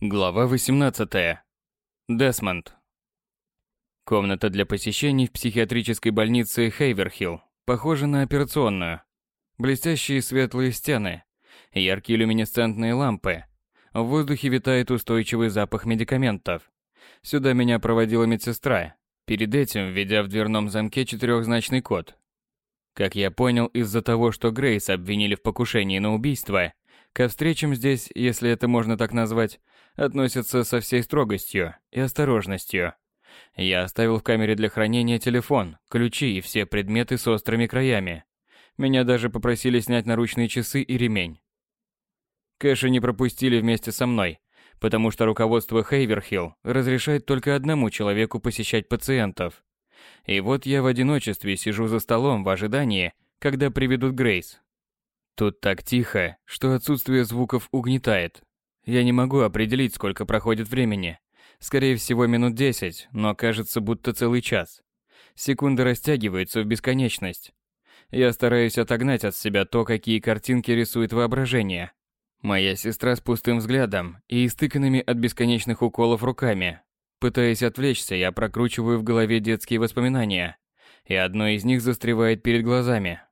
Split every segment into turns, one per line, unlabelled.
Глава 18. Десмонд. Комната для посещений в психиатрической больнице Хейверхилл похожа на операционную. Блестящие светлые стены, яркие люминесцентные лампы. В воздухе витает устойчивый запах медикаментов. Сюда меня проводила медсестра, перед этим введя в дверном замке четырехзначный код. Как я понял, из-за того, что Грейс обвинили в покушении на убийство, ко встречам здесь, если это можно так назвать, относятся со всей строгостью и осторожностью. Я оставил в камере для хранения телефон, ключи и все предметы с острыми краями. Меня даже попросили снять наручные часы и ремень. Кэша не пропустили вместе со мной, потому что руководство Хейверхилл разрешает только одному человеку посещать пациентов. И вот я в одиночестве сижу за столом в ожидании, когда приведут Грейс. Тут так тихо, что отсутствие звуков угнетает. Я не могу определить, сколько проходит времени. Скорее всего, минут десять, но кажется, будто целый час. Секунды растягиваются в бесконечность. Я стараюсь отогнать от себя то, какие картинки рисует воображение. Моя сестра с пустым взглядом и истыканными от бесконечных уколов руками. Пытаясь отвлечься, я прокручиваю в голове детские воспоминания, и одно из них застревает перед глазами.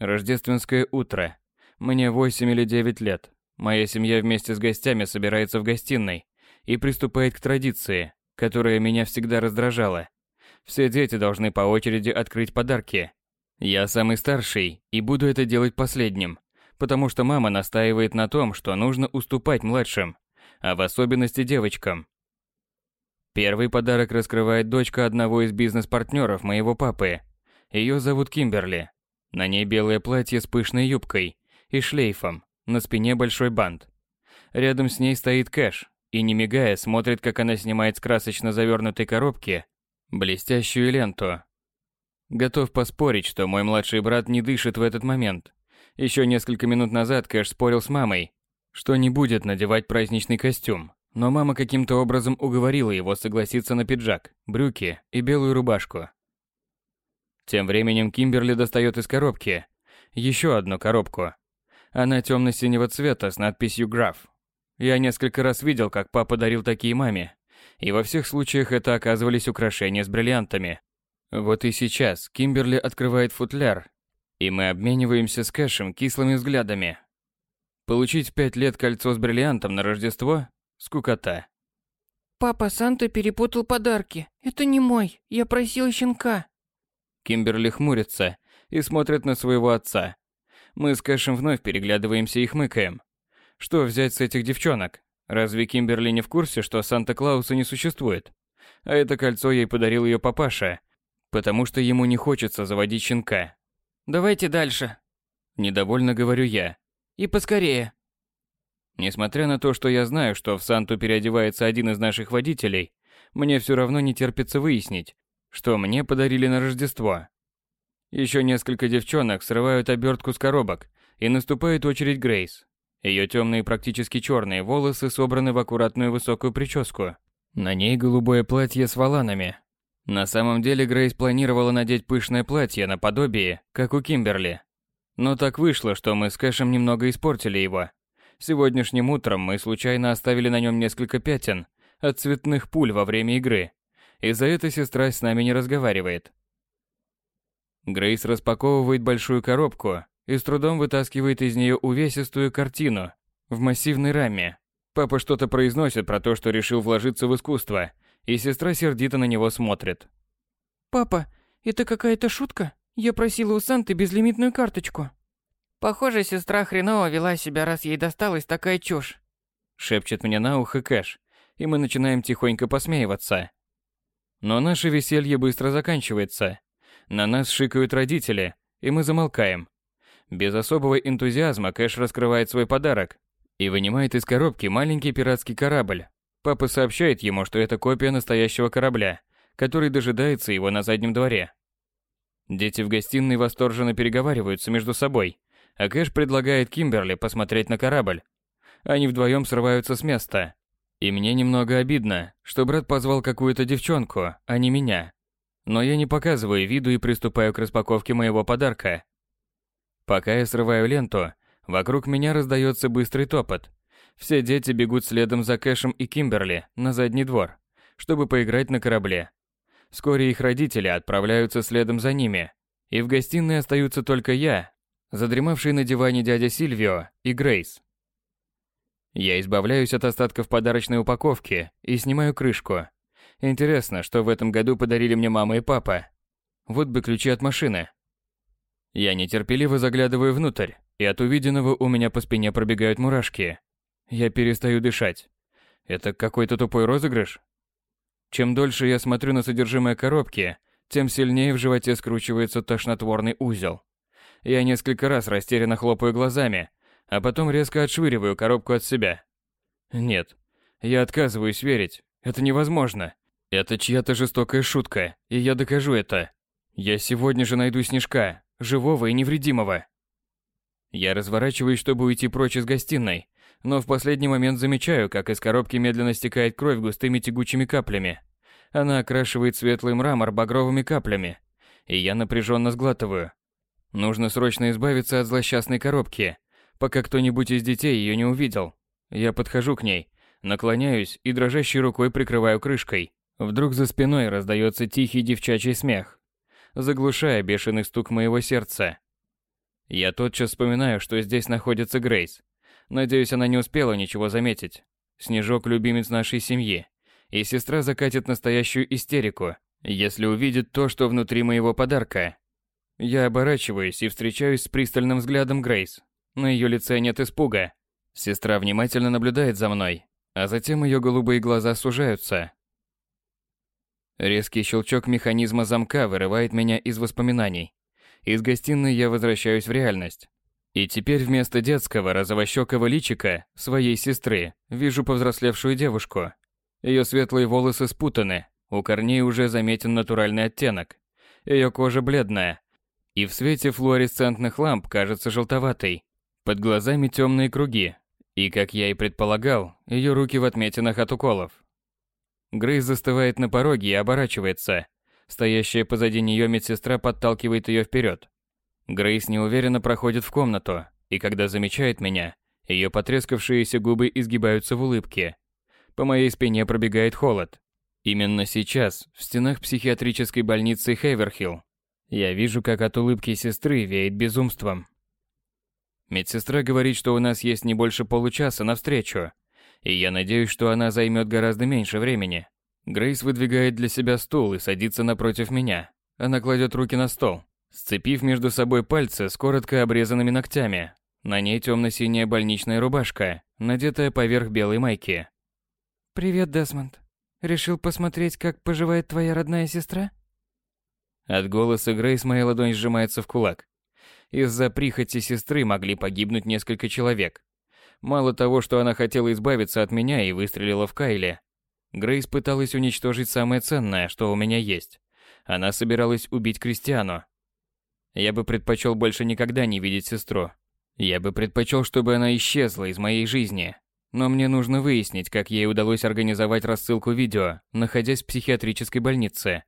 Рождественское утро. Мне 8 или 9 лет. Моя семья вместе с гостями собирается в гостиной и приступает к традиции, которая меня всегда раздражала. Все дети должны по очереди открыть подарки. Я самый старший и буду это делать последним, потому что мама настаивает на том, что нужно уступать младшим, а в особенности девочкам. Первый подарок раскрывает дочка одного из бизнес-партнеров моего папы. Ее зовут Кимберли. На ней белое платье с пышной юбкой и шлейфом, на спине большой бант. Рядом с ней стоит Кэш и, не мигая, смотрит, как она снимает с красочно завернутой коробки блестящую ленту. Готов поспорить, что мой младший брат не дышит в этот момент. Еще несколько минут назад Кэш спорил с мамой, что не будет надевать праздничный костюм, но мама каким-то образом уговорила его согласиться на пиджак, брюки и белую рубашку. Тем временем Кимберли достает из коробки еще одну коробку, она темно-синего цвета с надписью «Граф». Я несколько раз видел, как папа дарил такие маме, и во всех случаях это оказывались украшения с бриллиантами. Вот и сейчас Кимберли открывает футляр, и мы обмениваемся с Кэшем кислыми взглядами. Получить пять лет кольцо с бриллиантом на Рождество – скукота.
«Папа, Санта перепутал подарки. Это не мой. Я просил щенка».
Кимберли хмурится и смотрит на своего отца. Мы с Кэшем вновь переглядываемся и хмыкаем. Что взять с этих девчонок? Разве Кимберли не в курсе, что Санта-Клауса не существует? А это кольцо ей подарил ее папаша, потому что ему не хочется заводить щенка.
«Давайте дальше», –
недовольно говорю я.
«И поскорее».
Несмотря на то, что я знаю, что в Санту переодевается один из наших водителей, мне все равно не терпится выяснить, что мне подарили на Рождество. Еще несколько девчонок срывают обертку с коробок, и наступает очередь Грейс. Ее темные, практически черные волосы собраны в аккуратную высокую прическу. На ней голубое платье с воланами. На самом деле Грейс планировала надеть пышное платье наподобие, как у Кимберли. Но так вышло, что мы с Кэшем немного испортили его. Сегодняшним утром мы случайно оставили на нем несколько пятен от цветных пуль во время игры. И за это сестра с нами не разговаривает. Грейс распаковывает большую коробку и с трудом вытаскивает из нее увесистую картину в массивной раме. Папа что-то произносит про то, что решил вложиться в искусство, и сестра сердито на него смотрит.
«Папа, это какая-то шутка? Я просила у Санты безлимитную карточку». «Похоже, сестра хреново вела себя, раз ей досталась такая чушь»,
шепчет мне на ухо Кэш, и мы начинаем тихонько посмеиваться. Но наше веселье быстро заканчивается. На нас шикают родители, и мы замолкаем. Без особого энтузиазма Кэш раскрывает свой подарок и вынимает из коробки маленький пиратский корабль. Папа сообщает ему, что это копия настоящего корабля, который дожидается его на заднем дворе. Дети в гостиной восторженно переговариваются между собой, а Кэш предлагает Кимберли посмотреть на корабль. Они вдвоем срываются с места. И мне немного обидно, что брат позвал какую-то девчонку, а не меня. Но я не показываю виду и приступаю к распаковке моего подарка. Пока я срываю ленту, вокруг меня раздается быстрый топот. Все дети бегут следом за Кэшем и Кимберли на задний двор, чтобы поиграть на корабле. Вскоре их родители отправляются следом за ними, и в гостиной остаются только я, задремавший на диване дядя Сильвио и Грейс. Я избавляюсь от остатков подарочной упаковки и снимаю крышку. Интересно, что в этом году подарили мне мама и папа. Вот бы ключи от машины. Я нетерпеливо заглядываю внутрь, и от увиденного у меня по спине пробегают мурашки. Я перестаю дышать. Это какой-то тупой розыгрыш? Чем дольше я смотрю на содержимое коробки, тем сильнее в животе скручивается тошнотворный узел. Я несколько раз растерянно хлопаю глазами, а потом резко отшвыриваю коробку от себя. Нет, я отказываюсь верить. Это невозможно. Это чья-то жестокая шутка, и я докажу это. Я сегодня же найду Снежка, живого и невредимого. Я разворачиваюсь, чтобы уйти прочь из гостиной, но в последний момент замечаю, как из коробки медленно стекает кровь густыми тягучими каплями. Она окрашивает светлый мрамор багровыми каплями, и я напряженно сглатываю. Нужно срочно избавиться от злосчастной коробки, пока кто-нибудь из детей ее не увидел. Я подхожу к ней, наклоняюсь и дрожащей рукой прикрываю крышкой. Вдруг за спиной раздается тихий девчачий смех, заглушая бешеный стук моего сердца. Я тотчас вспоминаю, что здесь находится Грейс. Надеюсь, она не успела ничего заметить. Снежок – любимец нашей семьи. И сестра закатит настоящую истерику, если увидит то, что внутри моего подарка. Я оборачиваюсь и встречаюсь с пристальным взглядом Грейс. На ее лице нет испуга. Сестра внимательно наблюдает за мной, а затем ее голубые глаза сужаются. Резкий щелчок механизма замка вырывает меня из воспоминаний. Из гостиной я возвращаюсь в реальность. И теперь вместо детского розовощекого личика своей сестры вижу повзрослевшую девушку. Ее светлые волосы спутаны, у корней уже заметен натуральный оттенок. Ее кожа бледная, и в свете флуоресцентных ламп кажется желтоватой. Под глазами темные круги, и, как я и предполагал, ее руки в отметинах от уколов. Грейс застывает на пороге и оборачивается. Стоящая позади нее медсестра подталкивает ее вперед. Грейс неуверенно проходит в комнату, и когда замечает меня, ее потрескавшиеся губы изгибаются в улыбке. По моей спине пробегает холод. Именно сейчас, в стенах психиатрической больницы Хейверхилл, я вижу, как от улыбки сестры веет безумством. Медсестра говорит, что у нас есть не больше получаса на встречу, и я надеюсь, что она займет гораздо меньше времени. Грейс выдвигает для себя стул и садится напротив меня. Она кладет руки на стол, сцепив между собой пальцы с коротко обрезанными ногтями. На ней темно-синяя больничная рубашка, надетая поверх белой майки.
«Привет, Десмонд. Решил посмотреть, как поживает твоя родная сестра?»
От голоса Грейс моя ладонь сжимается в кулак. Из-за прихоти сестры могли погибнуть несколько человек. Мало того, что она хотела избавиться от меня и выстрелила в Кайле, Грейс пыталась уничтожить самое ценное, что у меня есть. Она собиралась убить Кристиану. Я бы предпочел больше никогда не видеть сестру. Я бы предпочел, чтобы она исчезла из моей жизни. Но мне нужно выяснить, как ей удалось организовать рассылку видео, находясь в психиатрической больнице.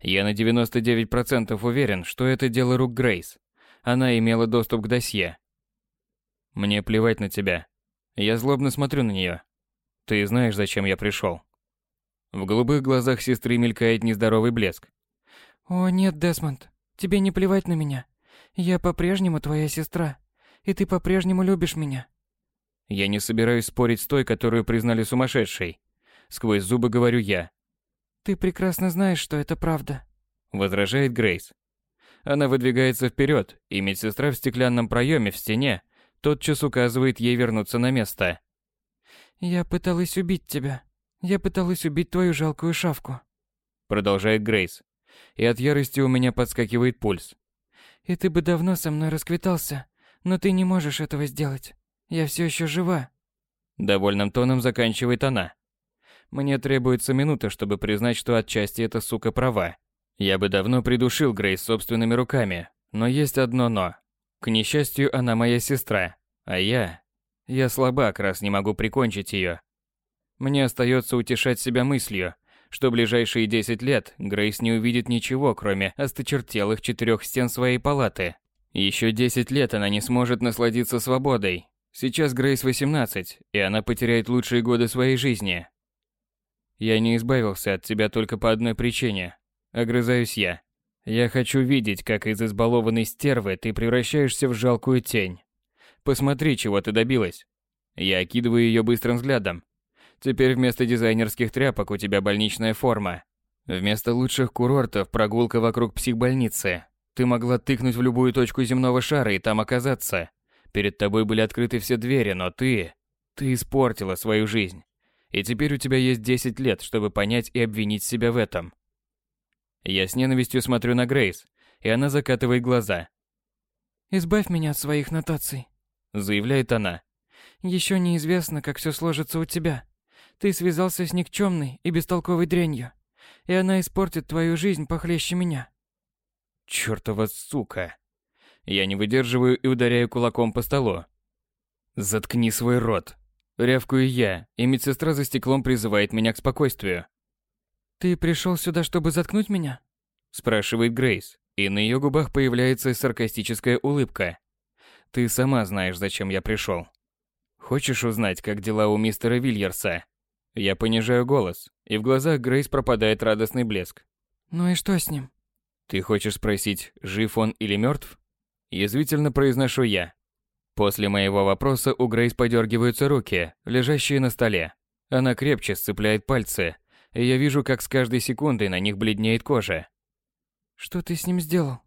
Я на 99% уверен, что это дело рук Грейс. Она имела доступ к досье. Мне плевать на тебя. Я злобно смотрю на нее. Ты знаешь, зачем я пришел. В голубых глазах сестры мелькает нездоровый блеск.
«О, нет, Десмонд, тебе не плевать на меня. Я по-прежнему твоя сестра, и ты по-прежнему любишь меня».
Я не собираюсь спорить с той, которую признали сумасшедшей. Сквозь зубы говорю я.
«Ты прекрасно знаешь, что это правда», —
возражает Грейс. Она выдвигается вперед, и медсестра в стеклянном проеме в стене тотчас указывает ей вернуться на место.
«Я пыталась убить тебя. Я пыталась убить твою жалкую шавку», —
продолжает Грейс и от ярости у меня подскакивает пульс.
И ты бы давно со мной расквитался, но ты не можешь этого сделать. Я все еще жива.
Довольным тоном заканчивает она. Мне требуется минута, чтобы признать, что отчасти эта сука права. Я бы давно придушил Грейс собственными руками, но есть одно «но». К несчастью, она моя сестра, а я... Я слабак, раз не могу прикончить ее. Мне остается утешать себя мыслью, что ближайшие 10 лет Грейс не увидит ничего, кроме осточертелых четырех стен своей палаты. Еще 10 лет она не сможет насладиться свободой. Сейчас Грейс 18, и она потеряет лучшие годы своей жизни. Я не избавился от тебя только по одной причине. Огрызаюсь я. Я хочу видеть, как из избалованной стервы ты превращаешься в жалкую тень. Посмотри, чего ты добилась. Я окидываю ее быстрым взглядом. Теперь вместо дизайнерских тряпок у тебя больничная форма. Вместо лучших курортов прогулка вокруг психбольницы. Ты могла тыкнуть в любую точку земного шара и там оказаться. Перед тобой были открыты все двери, но ты... Ты испортила свою жизнь. И теперь у тебя есть 10 лет, чтобы понять и обвинить себя в этом. Я с ненавистью смотрю на Грейс, и она закатывает глаза.
«Избавь меня от своих нотаций», —
заявляет она.
«Еще неизвестно, как все сложится у тебя. Ты связался с никчемной и бестолковой дрянью, и она испортит твою жизнь похлеще меня».
Чёртова сука. Я не выдерживаю и ударяю кулаком по столу. «Заткни свой рот!» Рявкую я, и медсестра за стеклом призывает меня к спокойствию.
«Ты пришел сюда, чтобы заткнуть меня?»
Спрашивает Грейс, и на ее губах появляется саркастическая улыбка. «Ты сама знаешь, зачем я пришел. Хочешь узнать, как дела у мистера Вильерса?» Я понижаю голос, и в глазах Грейс пропадает радостный блеск.
«Ну и что с ним?»
«Ты хочешь спросить, жив он или мертв?» Язвительно произношу я. После моего вопроса у Грейс подергиваются руки, лежащие на столе. Она крепче сцепляет пальцы, и я вижу, как с каждой секундой на них бледнеет кожа.
«Что ты с ним сделал?»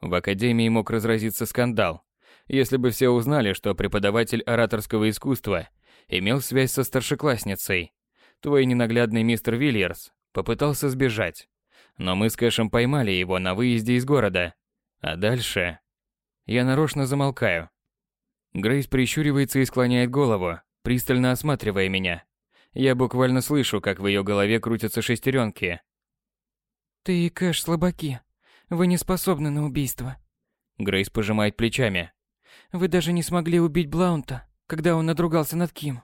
В академии мог разразиться скандал, если бы все узнали, что преподаватель ораторского искусства имел связь со старшеклассницей. Твой ненаглядный мистер Вильерс попытался сбежать, но мы с Кэшем поймали его на выезде из города. А дальше... Я нарочно замолкаю. Грейс прищуривается и склоняет голову, пристально осматривая меня. Я буквально слышу, как в ее голове крутятся шестеренки.
«Ты и Кэш слабаки. Вы не способны на убийство».
Грейс пожимает плечами.
«Вы даже не смогли убить Блаунта, когда он надругался над Ким».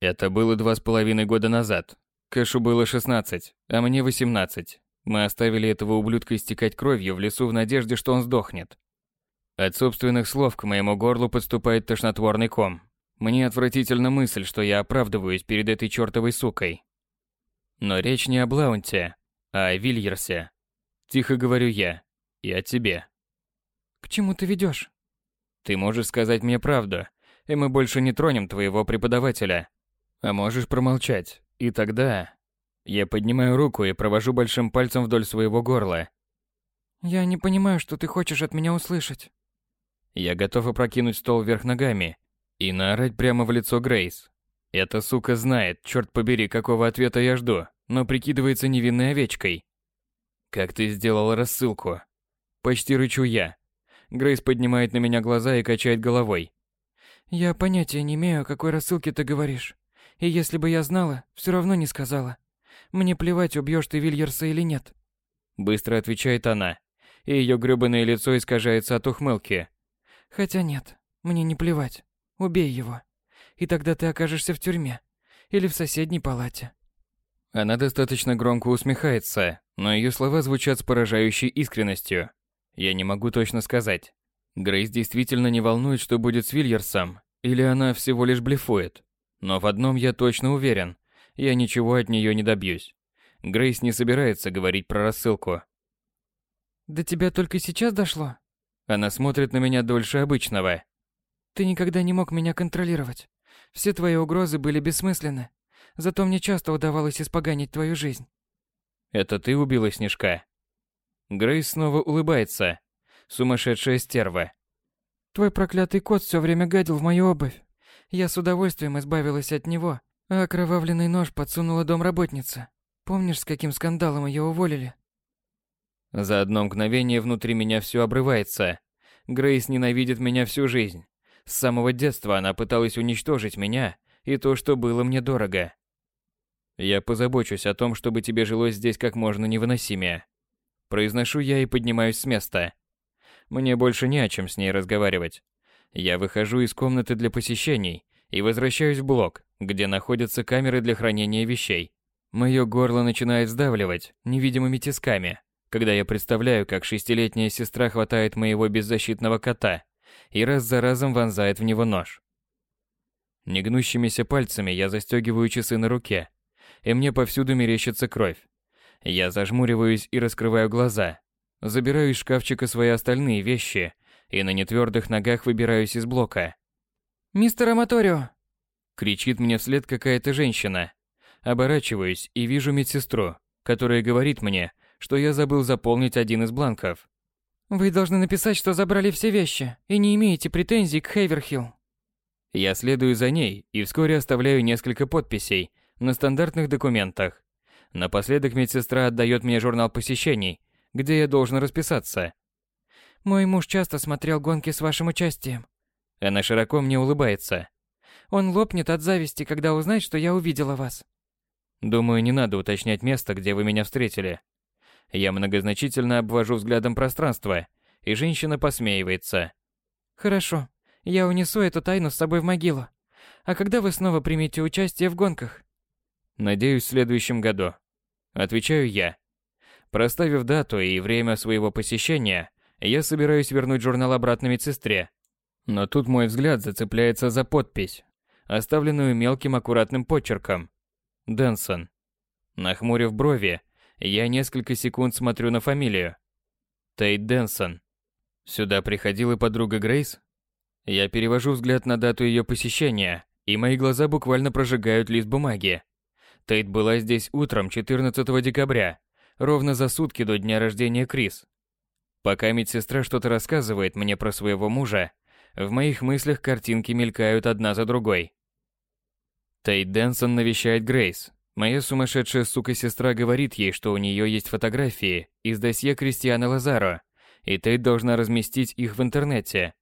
Это было два с половиной года назад. Кэшу было 16, а мне 18. Мы оставили этого ублюдка истекать кровью в лесу в надежде, что он сдохнет. От собственных слов к моему горлу подступает тошнотворный ком. Мне отвратительна мысль, что я оправдываюсь перед этой чертовой сукой. Но речь не о Блаунте, а о Вильерсе. Тихо говорю я. И о тебе.
К чему ты ведешь?
Ты можешь сказать мне правду, и мы больше не тронем твоего преподавателя. А можешь промолчать, и тогда... Я поднимаю руку и провожу большим пальцем вдоль своего горла.
Я не понимаю, что ты хочешь от меня услышать.
Я готов опрокинуть стол вверх ногами и наорать прямо в лицо Грейс. Эта сука знает, черт побери, какого ответа я жду, но прикидывается невинной овечкой. Как ты сделала рассылку? Почти рычу я. Грейс поднимает на меня глаза и качает головой.
Я понятия не имею, о какой рассылке ты говоришь. И если бы я знала, все равно не сказала. Мне плевать, убьешь ты Вильерса или нет.
Быстро отвечает она, и ее грёбаное лицо искажается от ухмылки.
Хотя нет, мне не плевать. Убей его. И тогда ты окажешься в тюрьме. Или в соседней палате.
Она достаточно громко усмехается, но ее слова звучат с поражающей искренностью. Я не могу точно сказать. Грейс действительно не волнует, что будет с Вильерсом, или она всего лишь блефует. Но в одном я точно уверен. Я ничего от нее не добьюсь. Грейс не собирается говорить про рассылку.
До тебя только сейчас дошло?
Она смотрит на меня дольше обычного.
Ты никогда не мог меня контролировать. Все твои угрозы были бессмысленны. Зато мне часто удавалось испоганить твою жизнь.
Это ты убила Снежка? Грейс снова улыбается. Сумасшедшая стерва.
Твой проклятый кот все время гадил в мою обувь. Я с удовольствием избавилась от него, а окровавленный нож подсунула домработница. Помнишь, с каким скандалом ее уволили?
За одно мгновение внутри меня все обрывается. Грейс ненавидит меня всю жизнь. С самого детства она пыталась уничтожить меня и то, что было мне дорого. Я позабочусь о том, чтобы тебе жилось здесь как можно невыносимее. Произношу я и поднимаюсь с места. Мне больше не о чем с ней разговаривать. Я выхожу из комнаты для посещений и возвращаюсь в блок, где находятся камеры для хранения вещей. Моё горло начинает сдавливать невидимыми тисками, когда я представляю, как шестилетняя сестра хватает моего беззащитного кота и раз за разом вонзает в него нож. Негнущимися пальцами я застегиваю часы на руке, и мне повсюду мерещится кровь. Я зажмуриваюсь и раскрываю глаза. Забираю из шкафчика свои остальные вещи и на нетвердых ногах выбираюсь из блока.
«Мистер Аматорио!»
Кричит мне вслед какая-то женщина. Оборачиваюсь и вижу медсестру, которая говорит мне, что я забыл заполнить один из бланков.
«Вы должны написать, что забрали все вещи и не имеете претензий к Хейверхилл».
Я следую за ней и вскоре оставляю несколько подписей на стандартных документах. Напоследок медсестра отдает мне журнал посещений, где я должен расписаться.
«Мой муж часто смотрел гонки с вашим участием».
Она широко мне улыбается.
«Он лопнет от зависти, когда узнает, что я увидела вас».
Думаю, не надо уточнять место, где вы меня встретили. Я многозначительно обвожу взглядом пространство, и женщина посмеивается.
«Хорошо, я унесу эту тайну с собой в могилу. А когда вы снова примете участие в гонках?»
«Надеюсь, в следующем году». Отвечаю я. Проставив дату и время своего посещения, я собираюсь вернуть журнал обратно медсестре. Но тут мой взгляд зацепляется за подпись, оставленную мелким аккуратным почерком. Дэнсон. Нахмурив брови, я несколько секунд смотрю на фамилию. Тейт Дэнсон. Сюда приходила подруга Грейс? Я перевожу взгляд на дату ее посещения, и мои глаза буквально прожигают лист бумаги. Тейт была здесь утром 14 декабря, ровно за сутки до дня рождения Крис. Пока медсестра что-то рассказывает мне про своего мужа, в моих мыслях картинки мелькают одна за другой. Тейт Дэнсон навещает Грейс. Моя сумасшедшая сука-сестра говорит ей, что у нее есть фотографии из досье Кристиана Лазаро, и Тейт должна разместить их в интернете.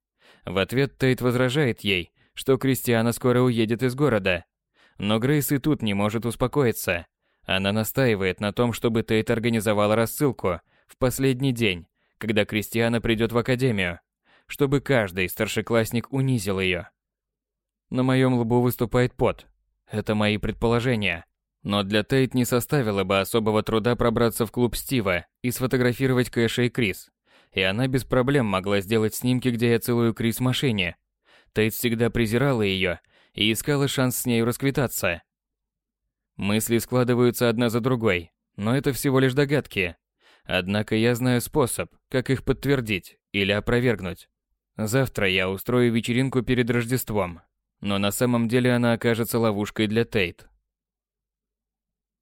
В ответ Тейт возражает ей, что Кристиана скоро уедет из города. Но Грейс и тут не может успокоиться. Она настаивает на том, чтобы Тейт организовала рассылку в последний день, когда Кристиана придет в академию, чтобы каждый старшеклассник унизил ее. На моем лбу выступает пот. Это мои предположения. Но для Тейт не составило бы особого труда пробраться в клуб Стива и сфотографировать Кэша и Крис. И она без проблем могла сделать снимки, где я целую Крис в машине. Тейт всегда презирала ее и искала шанс с нею расквитаться. Мысли складываются одна за другой, но это всего лишь догадки. Однако я знаю способ, как их подтвердить или опровергнуть. Завтра я устрою вечеринку перед Рождеством, но на самом деле она окажется ловушкой для Тейт.